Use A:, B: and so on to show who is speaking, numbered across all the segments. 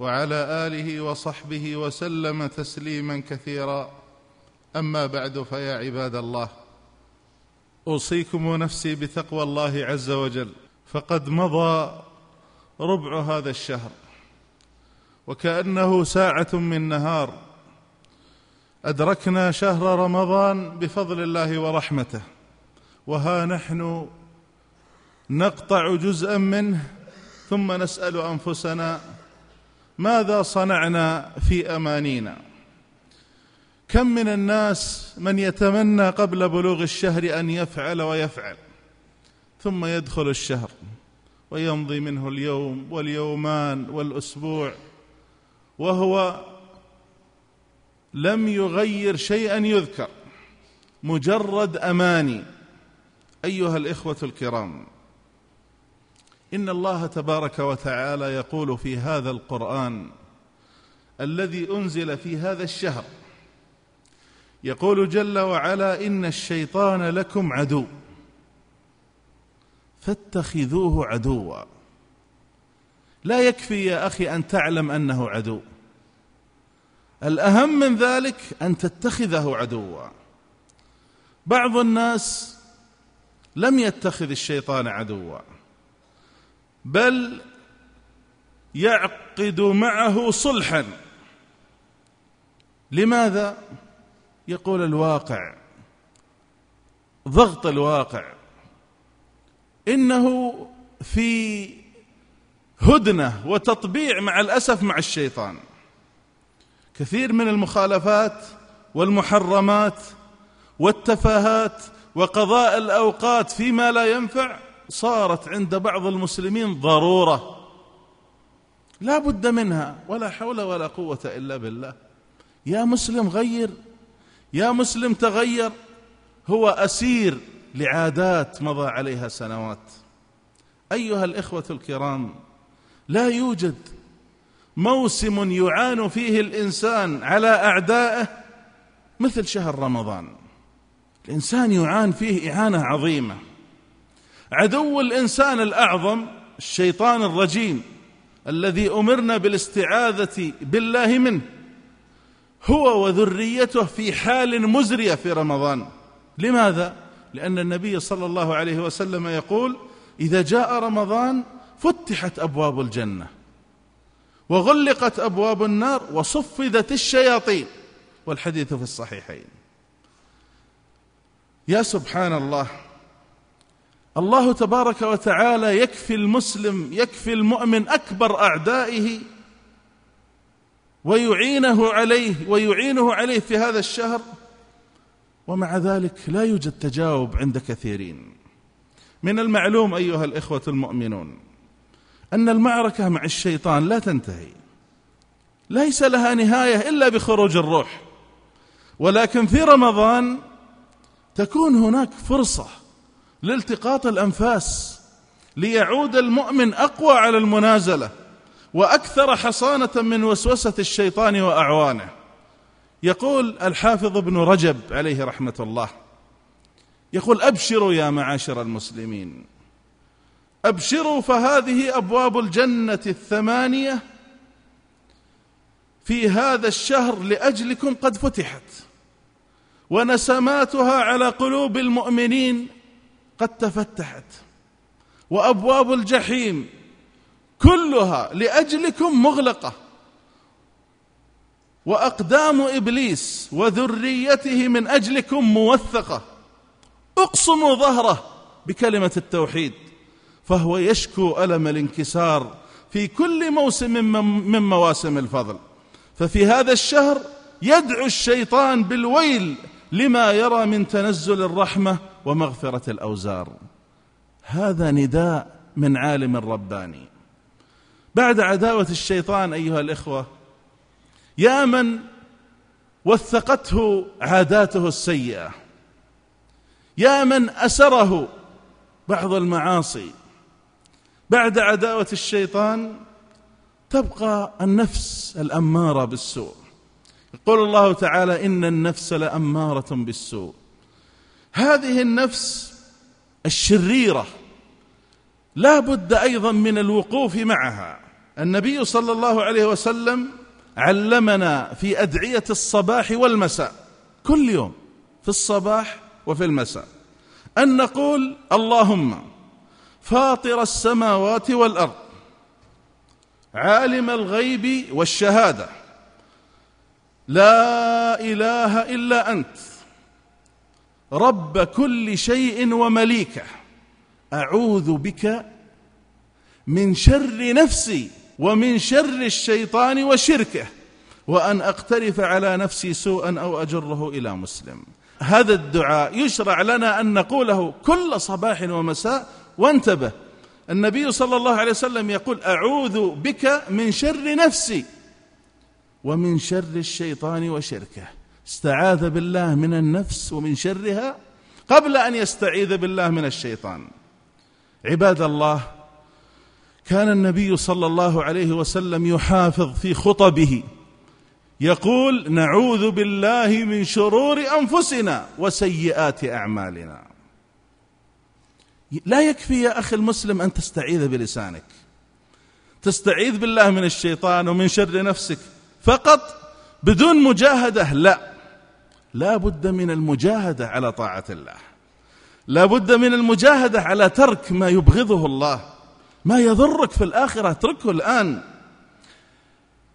A: وعلى آله وصحبه وسلم تسليما كثيرا. أما بعد فيا عباد الله أوصيكم ونفسي بتقوى الله عز وجل. فقد مضى ربع هذا الشهر وكأنه ساعة من نهار. أدركنا شهر رمضان بفضل الله ورحمته وها نحن نقطع جزءا منه ثم نسأل أنفسنا ماذا صنعنا في أمانينا؟ كم من الناس من يتمنى قبل بلوغ الشهر أن يفعل ويفعل ثم يدخل الشهر ويمضي منه اليوم واليومان والأسبوع وهو لم يغير شيئا يذكر مجرد أماني أيها الإخوة الكرام. إن الله تبارك وتعالى يقول في هذا القرآن الذي أنزل في هذا الشهر يقول جل وعلا إن الشيطان لكم عدو فاتخذوه عدوا. لا يكفي يا أخي أن تعلم أنه عدو. الأهم من ذلك أن تتخذه عدوا. بعض الناس لم يتخذ الشيطان عدوا. بل يعقد معه صلحا. لماذا؟ يقول الواقع ضغط الواقع. إنه في هدنة وتطبيع مع الأسف مع الشيطان. كثير من المخالفات والمحرمات والتفاهات وقضاء الأوقات فيما لا ينفع صارت عند بعض المسلمين ضرورة. لا بد منها ولا حول ولا قوة إلا بالله. يا مسلم غير يا مسلم تغير. هو أسير لعادات مضى عليها سنوات. أيها الإخوة الكرام لا يوجد موسم يعان فيه الإنسان على أعدائه مثل شهر رمضان. الإنسان يعان فيه إعانة عظيمة. عدو الإنسان الأعظم الشيطان الرجيم الذي أمرنا بالاستعاذة بالله منه. هو وذريته في حال مزرية في رمضان. لماذا؟ لأن النبي صلى الله عليه وسلم يقول إذا جاء رمضان فتحت أبواب الجنة وغلقت أبواب النار وصفدت الشياطين. والحديث في الصحيحين. يا سبحان الله الله تبارك وتعالى يكفي المسلم يكفي المؤمن أكبر أعدائه ويعينه عليه ويعينه عليه في هذا الشهر. ومع ذلك لا يوجد تجاوب عند كثيرين. من المعلوم أيها الإخوة المؤمنون أن المعركة مع الشيطان لا تنتهي. ليس لها نهاية إلا بخروج الروح. ولكن في رمضان تكون هناك فرصة لالتقاط الأنفاس ليعود المؤمن أقوى على المنازلة وأكثر حصانة من وسوسة الشيطان وأعوانه. يقول الحافظ ابن رجب عليه رحمة الله يقول أبشروا يا معاشر المسلمين أبشروا فهذه أبواب الجنة الثمانية في هذا الشهر لأجلكم قد فتحت ونسماتها على قلوب المؤمنين قد تفتحت. وأبواب الجحيم كلها لأجلكم مغلقة. وأقدام إبليس وذريته من أجلكم موثقة. اقصموا ظهره بكلمة التوحيد فهو يشكو ألم الانكسار في كل موسم من مواسم الفضل. ففي هذا الشهر يدعو الشيطان بالويل لما يرى من تنزل الرحمة ومغفرة الأوزار. هذا نداء من عالم رباني. بعد عداوة الشيطان أيها الإخوة يا من وثقته عاداته السيئة يا من أسره بعض المعاصي. بعد عداوة الشيطان تبقى النفس الأمارة بالسوء. يقول الله تعالى إن النفس لأمارة بالسوء. هذه النفس الشريرة لا بد أيضا من الوقوف معها. النبي صلى الله عليه وسلم علمنا في أدعية الصباح والمساء كل يوم في الصباح وفي المساء أن نقول اللهم فاطر السماوات والأرض عالم الغيب والشهادة. لا إله إلا أنت. رب كل شيء ومليكه أعوذ بك من شر نفسي ومن شر الشيطان وشركه وأن أقترف على نفسي سوءا أو أجره إلى مسلم. هذا الدعاء يشرع لنا أن نقوله كل صباح ومساء. وانتبه النبي صلى الله عليه وسلم يقول أعوذ بك من شر نفسي ومن شر الشيطان وشركه. استعاذ بالله من النفس ومن شرها قبل أن يستعيذ بالله من الشيطان. عباد الله كان النبي صلى الله عليه وسلم يحافظ في خطبه. يقول نعوذ بالله من شرور أنفسنا وسيئات أعمالنا. لا يكفي يا أخي المسلم أن تستعيذ بلسانك. تستعيذ بالله من الشيطان ومن شر نفسك. فقط بدون مجاهدة لا. لا بد من المجاهدة على طاعة الله. لا بد من المجاهدة على ترك ما يبغضه الله. ما يضرك في الآخرة اتركه الآن.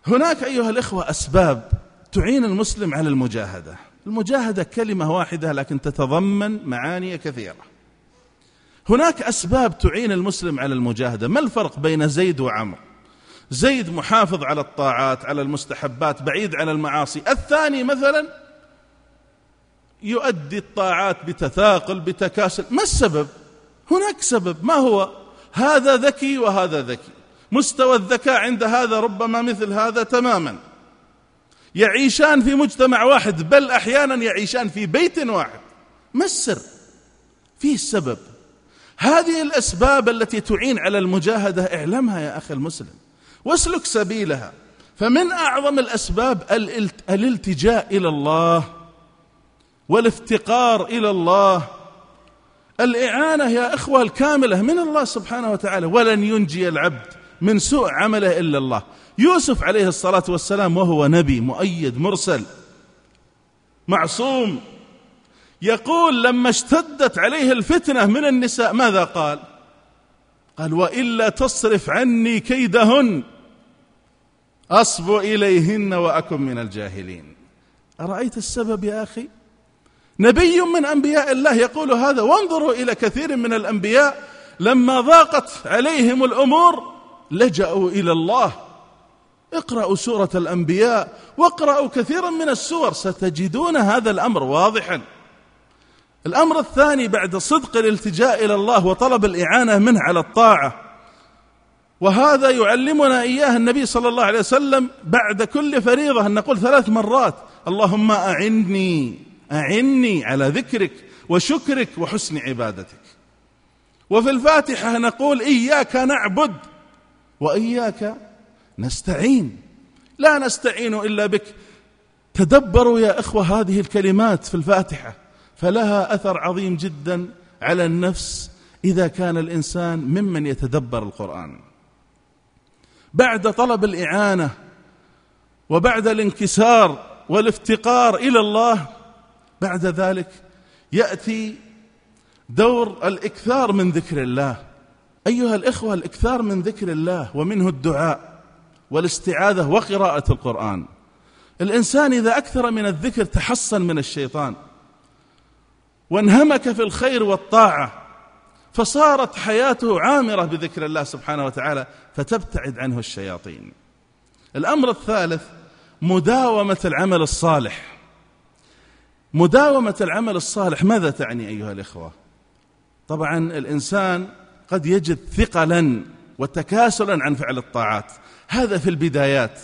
A: هناك أيها الإخوة أسباب تعين المسلم على المجاهدة. المجاهدة كلمة واحدة لكن تتضمن معاني كثيرة. هناك أسباب تعين المسلم على المجاهدة. ما الفرق بين زيد وعمر زيد محافظ على الطاعات على المستحبات بعيد عن المعاصي. الثاني مثلا يؤدي الطاعات بتثاقل بتكاسل. ما السبب؟ هناك سبب. ما هو؟ هذا ذكي وهذا ذكي. مستوى الذكاء عند هذا ربما مثل هذا تماما. يعيشان في مجتمع واحد بل أحيانا يعيشان في بيت واحد. ما السر؟ فيه السبب هذه الأسباب التي تعين على المجاهدة. اعلمها يا أخي المسلم. واسلك سبيلها. فمن أعظم الأسباب الالتجاء إلى الله والافتقار إلى الله. الإعانة يا إخوة الكاملة من الله سبحانه وتعالى. ولن ينجي العبد من سوء عمله إلا الله. يوسف عليه الصلاة والسلام وهو نبي مؤيد مرسل معصوم يقول لما اشتدت عليه الفتنة من النساء ماذا قال؟ قال وإلا تصرف عني كيدهن. أصب إليهن وأكن من الجاهلين. أرأيت السبب يا أخي؟ نبي من أنبياء الله يقول هذا وانظروا إلى كثير من الأنبياء لما ضاقت عليهم الأمور لجأوا إلى الله. اقرأوا سورة الأنبياء واقرأوا كثيرا من السور ستجدون هذا الأمر واضحا. الأمر الثاني بعد صدق الالتجاء إلى الله وطلب الإعانة منه على الطاعة وهذا يعلمنا إياه النبي صلى الله عليه وسلم بعد كل فريضة أن نقول ثلاث مرات اللهم أعني أعني على ذكرك وشكرك وحسن عبادتك. وفي الفاتحة نقول إياك نعبد وإياك نستعين. لا نستعين إلا بك. تدبروا يا إخوة هذه الكلمات في الفاتحة فلها أثر عظيم جدا على النفس إذا كان الإنسان ممن يتدبر القرآن. بعد طلب الإعانة وبعد الانكسار والافتقار إلى الله بعد ذلك يأتي دور الإكثار من ذكر الله. أيها الإخوة الإكثار من ذكر الله ومنه الدعاء والاستعاذة وقراءة القرآن. الإنسان إذا أكثر من الذكر تحصن من الشيطان وانهمك في الخير والطاعة فصارت حياته عامرة بذكر الله سبحانه وتعالى فتبتعد عنه الشياطين. الأمر الثالث مداومة العمل الصالح. مداومة العمل الصالح ماذا تعني أيها الإخوة؟ طبعا الإنسان قد يجد ثقلا وتكاسلا عن فعل الطاعات. هذا في البدايات.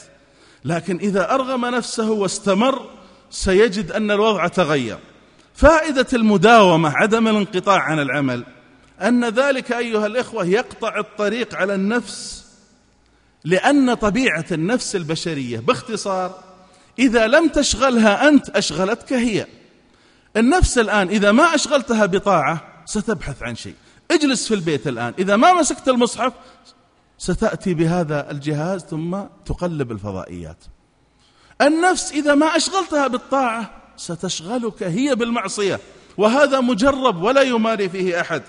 A: لكن إذا أرغم نفسه واستمر سيجد أن الوضع تغير. فائدة المداومة عدم الانقطاع عن العمل. أن ذلك أيها الإخوة يقطع الطريق على النفس لأن طبيعة النفس البشرية باختصار إذا لم تشغلها أنت أشغلتك هي. النفس الآن إذا ما أشغلتها بطاعة ستبحث عن شيء. اجلس في البيت الآن إذا ما مسكت المصحف ستأتي بهذا الجهاز ثم تقلب الفضائيات. النفس إذا ما أشغلتها بالطاعة ستشغلك هي بالمعصية وهذا مجرب ولا يماري فيه أحد.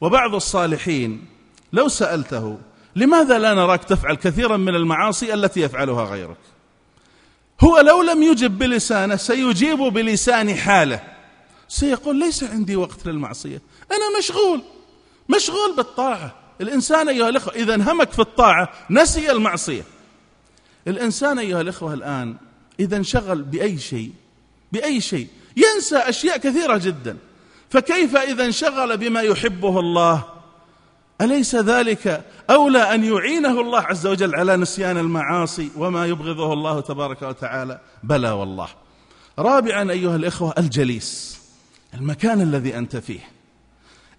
A: وبعض الصالحين لو سألته لماذا لا نراك تفعل كثيرا من المعاصي التي يفعلها غيرك؟ هو لو لم يجب بلسانه سيجيب بلسان حاله. سيقول ليس عندي وقت للمعصية أنا مشغول مشغول بالطاعة. الإنسان أيها الأخوة إذا انهمك في الطاعة نسي المعصية. الإنسان أيها الأخوة الآن إذا انشغل بأي شيء بأي شيء ينسى أشياء كثيرة جدا. فكيف إذا انشغل بما يحبه الله؟ أليس ذلك أولى أن يعينه الله عز وجل على نسيان المعاصي وما يبغضه الله تبارك وتعالى؟ بلى والله. رابعا أيها الإخوة الجليس المكان الذي أنت فيه.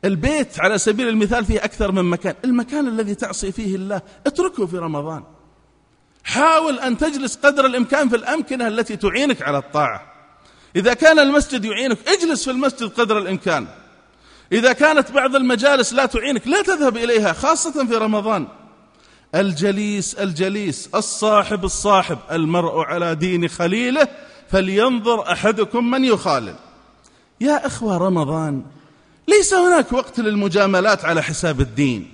A: البيت على سبيل المثال فيه أكثر من مكان. المكان الذي تعصي فيه الله اتركه في رمضان. حاول أن تجلس قدر الإمكان في الأمكنة التي تعينك على الطاعة. إذا كان المسجد يعينك اجلس في المسجد قدر الإمكان. إذا كانت بعض المجالس لا تعينك لا تذهب إليها خاصة في رمضان. الجليس الجليس الصاحب الصاحب المرء على دين خليله فلينظر أحدكم من يخالل. يا أخوة رمضان ليس هناك وقت للمجاملات على حساب الدين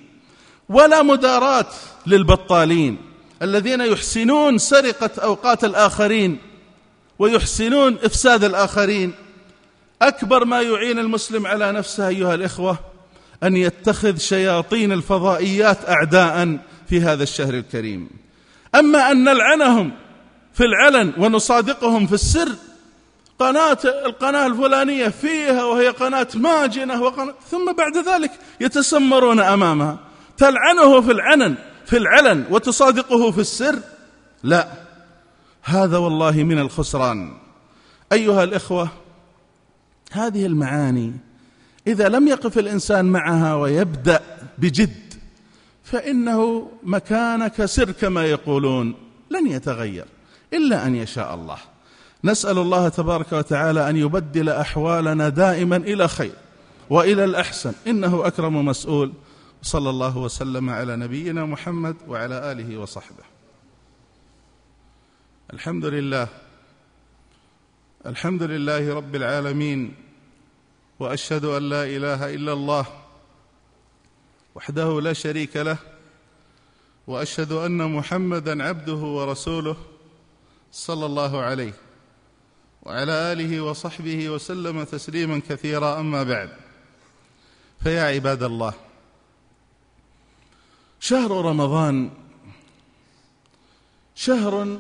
A: ولا مدارات للبطالين الذين يحسنون سرقة أوقات الآخرين. ويحسنون إفساد الآخرين. أكبر ما يعين المسلم على نفسه أيها الإخوة أن يتخذ شياطين الفضائيات أعداء في هذا الشهر الكريم. أما أن نلعنهم في العلن ونصادقهم في السر قناة القناة الفلانية فيها وهي قناة ماجنة وقناة ثم بعد ذلك يتسمرون أمامها. تلعنه في العنن في العلن وتصادقه في السر؟ لا. هذا والله من الخسران. أيها الإخوة هذه المعاني إذا لم يقف الإنسان معها ويبدأ بجد فإنه مكانك سر كما يقولون لن يتغير إلا أن يشاء الله. نسأل الله تبارك وتعالى أن يبدل أحوالنا دائما إلى خير وإلى الأحسن. إنه أكرم مسؤول. صلى الله وسلم على نبينا محمد وعلى آله وصحبه. الحمد لله. الحمد لله رب العالمين. وأشهد أن لا إله إلا الله وحده لا شريك له. وأشهد أن محمدا عبده ورسوله صلى الله عليه وعلى آله وصحبه وسلم تسليما كثيرا. أما بعد فيا عباد الله شهر رمضان شهر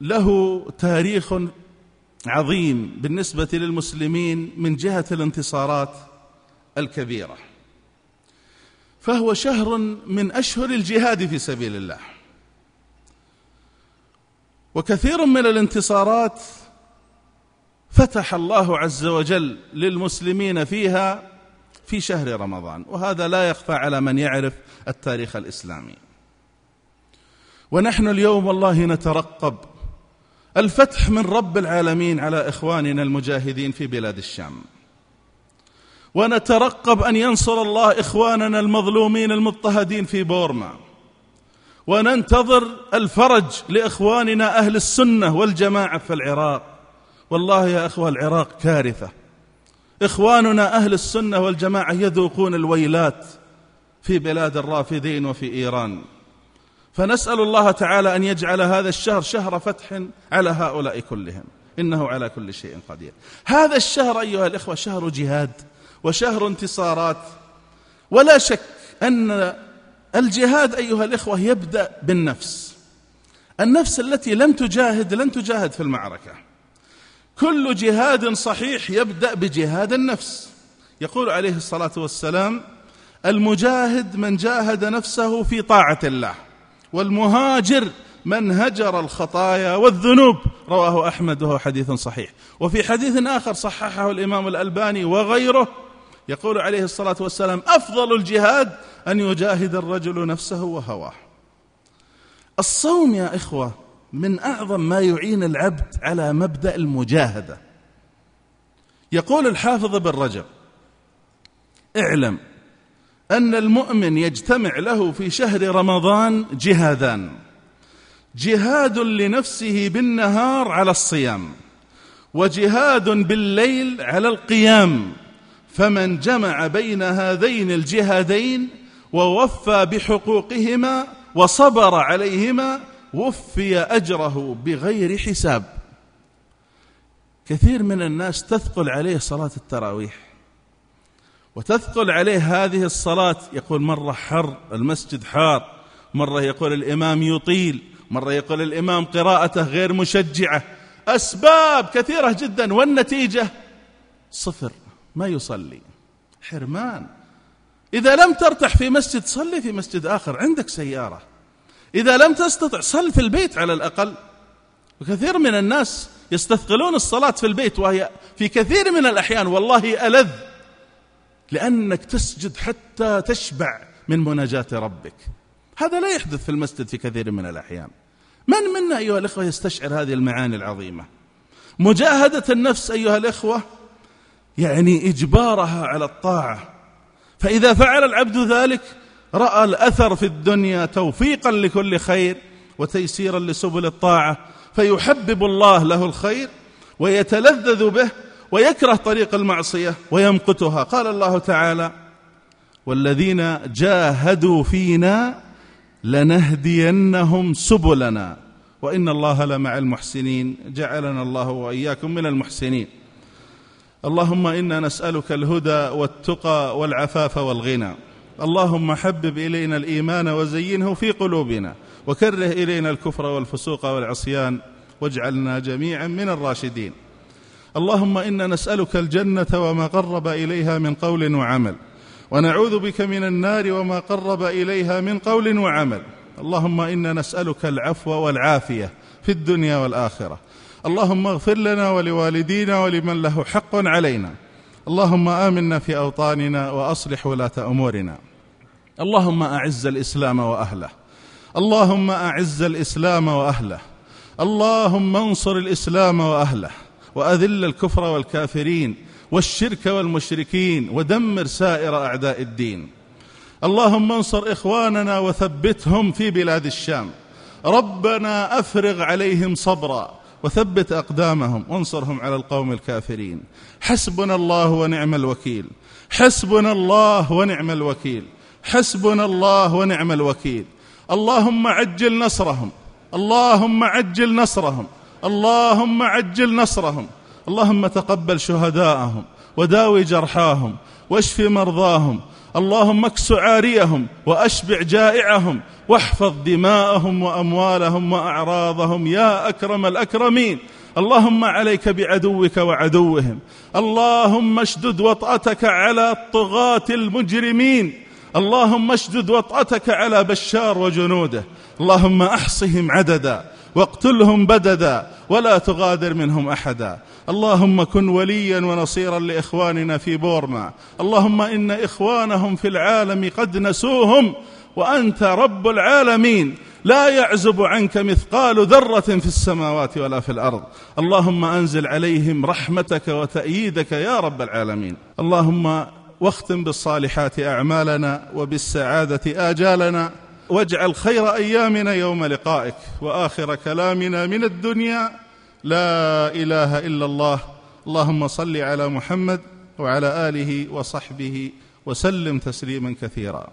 A: له تاريخ عظيم بالنسبة للمسلمين من جهة الانتصارات الكبيرة. فهو شهر من أشهر الجهاد في سبيل الله. وكثير من الانتصارات فتح الله عز وجل للمسلمين فيها في شهر رمضان وهذا لا يخفى على من يعرف التاريخ الإسلامي. ونحن اليوم والله نترقب الفتح من رب العالمين على إخواننا المجاهدين في بلاد الشام. ونترقب أن ينصر الله إخواننا المظلومين المضطهدين في بورما. وننتظر الفرج لإخواننا أهل السنة والجماعة في العراق. والله يا أخوة العراق كارثة. إخواننا أهل السنة والجماعة يذوقون الويلات في بلاد الرافدين وفي إيران. فنسأل الله تعالى أن يجعل هذا الشهر شهر فتح على هؤلاء كلهم. إنه على كل شيء قدير. هذا الشهر أيها الإخوة شهر جهاد وشهر انتصارات. ولا شك أن الجهاد أيها الإخوة يبدأ بالنفس. النفس التي لم تجاهد لن تجاهد في المعركة. كل جهاد صحيح يبدأ بجهاد النفس. يقول عليه الصلاة والسلام المجاهد من جاهد نفسه في طاعة الله. والمهاجر من هجر الخطايا والذنوب. رواه أحمد وهو حديث صحيح. وفي حديث آخر صححه الإمام الألباني وغيره يقول عليه الصلاة والسلام أفضل الجهاد أن يجاهد الرجل نفسه وهواه. الصوم يا إخوة من أعظم ما يعين العبد على مبدأ المجاهدة. يقول الحافظ بن رجب اعلم أن المؤمن يجتمع له في شهر رمضان جهادان. جهاد لنفسه بالنهار على الصيام وجهاد بالليل على القيام. فمن جمع بين هذين الجهادين ووفى بحقوقهما وصبر عليهما وفي أجره بغير حساب. كثير من الناس تثقل عليه صلاة التراويح. وتثقل عليه هذه الصلاة. يقول مرة حر المسجد حار. مرة يقول الإمام يطيل. مرة يقول الإمام قراءته غير مشجعة. أسباب كثيرة جدا. والنتيجة؟ صفر. ما يصلي. حرمان. إذا لم ترتاح في مسجد صلي في مسجد آخر. عندك سيارة. إذا لم تستطع صل في البيت على الأقل. وكثير من الناس يستثقلون الصلاة في البيت وهي في كثير من الأحيان والله ألذ. لأنك تسجد حتى تشبع من مناجاة ربك. هذا لا يحدث في المسجد في كثير من الأحيان. من منا أيها الإخوة يستشعر هذه المعاني العظيمة؟ مجاهدة النفس أيها الإخوة يعني إجبارها على الطاعة. فإذا فعل العبد ذلك رأى الأثر في الدنيا توفيقا لكل خير وتيسيرا لسبل الطاعة فيحبب الله له الخير ويتلذذ به ويكره طريق المعصية ويمقتها. قال الله تعالى والذين جاهدوا فينا لنهدينهم سبلنا. وإن الله لمع المحسنين. جعلنا الله وإياكم من المحسنين. اللهم إنا نسألك الهدى والتقى والعفاف والغنى. اللهم حبب إلينا الإيمان وزينه في قلوبنا. وكره إلينا الكفر والفسوق والعصيان. واجعلنا جميعا من الراشدين. اللهم إنا نسألك الجنة وما قرب إليها من قول وعمل ونعوذ بك من النار وما قرب إليها من قول وعمل. اللهم إنا نسألك العفو والعافية في الدنيا والآخرة. اللهم اغفر لنا ولوالدينا ولمن له حق علينا. اللهم آمنا في أوطاننا وأصلح ولاة أمورنا. اللهم أعز الإسلام وأهله. اللهم أعز الإسلام وأهله. اللهم انصر الإسلام وأهله. وأذل الكفر والكافرين والشرك والمشركين ودمر سائر أعداء الدين. اللهم انصر إخواننا وثبتهم في بلاد الشام. ربنا أفرغ عليهم صبرا وثبت أقدامهم. وانصرهم على القوم الكافرين. حسبنا الله ونعم الوكيل. حسبنا الله ونعم الوكيل. حسبنا الله ونعم الوكيل. اللهم عجل نصرهم. اللهم عجل نصرهم. اللهم عجل نصرهم اللهم تقبل شهداءهم وداوي جرحاهم واشف مرضاهم اللهم إكس عاريهم واشبع جائعهم واحفظ دماءهم وأموالهم وأعراضهم يا أكرم الأكرمين. اللهم عليك بعدوك وعدوهم. اللهم اشدد وطأتك على الطغاة المجرمين. اللهم اشدد وطأتك على بشار وجنوده. اللهم أحصهم عددا. واقتلهم بددا ولا تغادر منهم أحدا. اللهم كن وليا ونصيرا لإخواننا في بورما. اللهم إن إخوانهم في العالم قد نسوهم وأنت رب العالمين. لا يعزب عنك مثقال ذرة في السماوات ولا في الأرض. اللهم أنزل عليهم رحمتك وتأييدك يا رب العالمين. اللهم واختم بالصالحات أعمالنا وبالسعادة آجالنا. واجعل خير أيامنا يوم لقائك وآخر كلامنا من الدنيا. لا إله إلا الله. اللهم صل على محمد وعلى آله وصحبه وسلم تسليما كثيرا.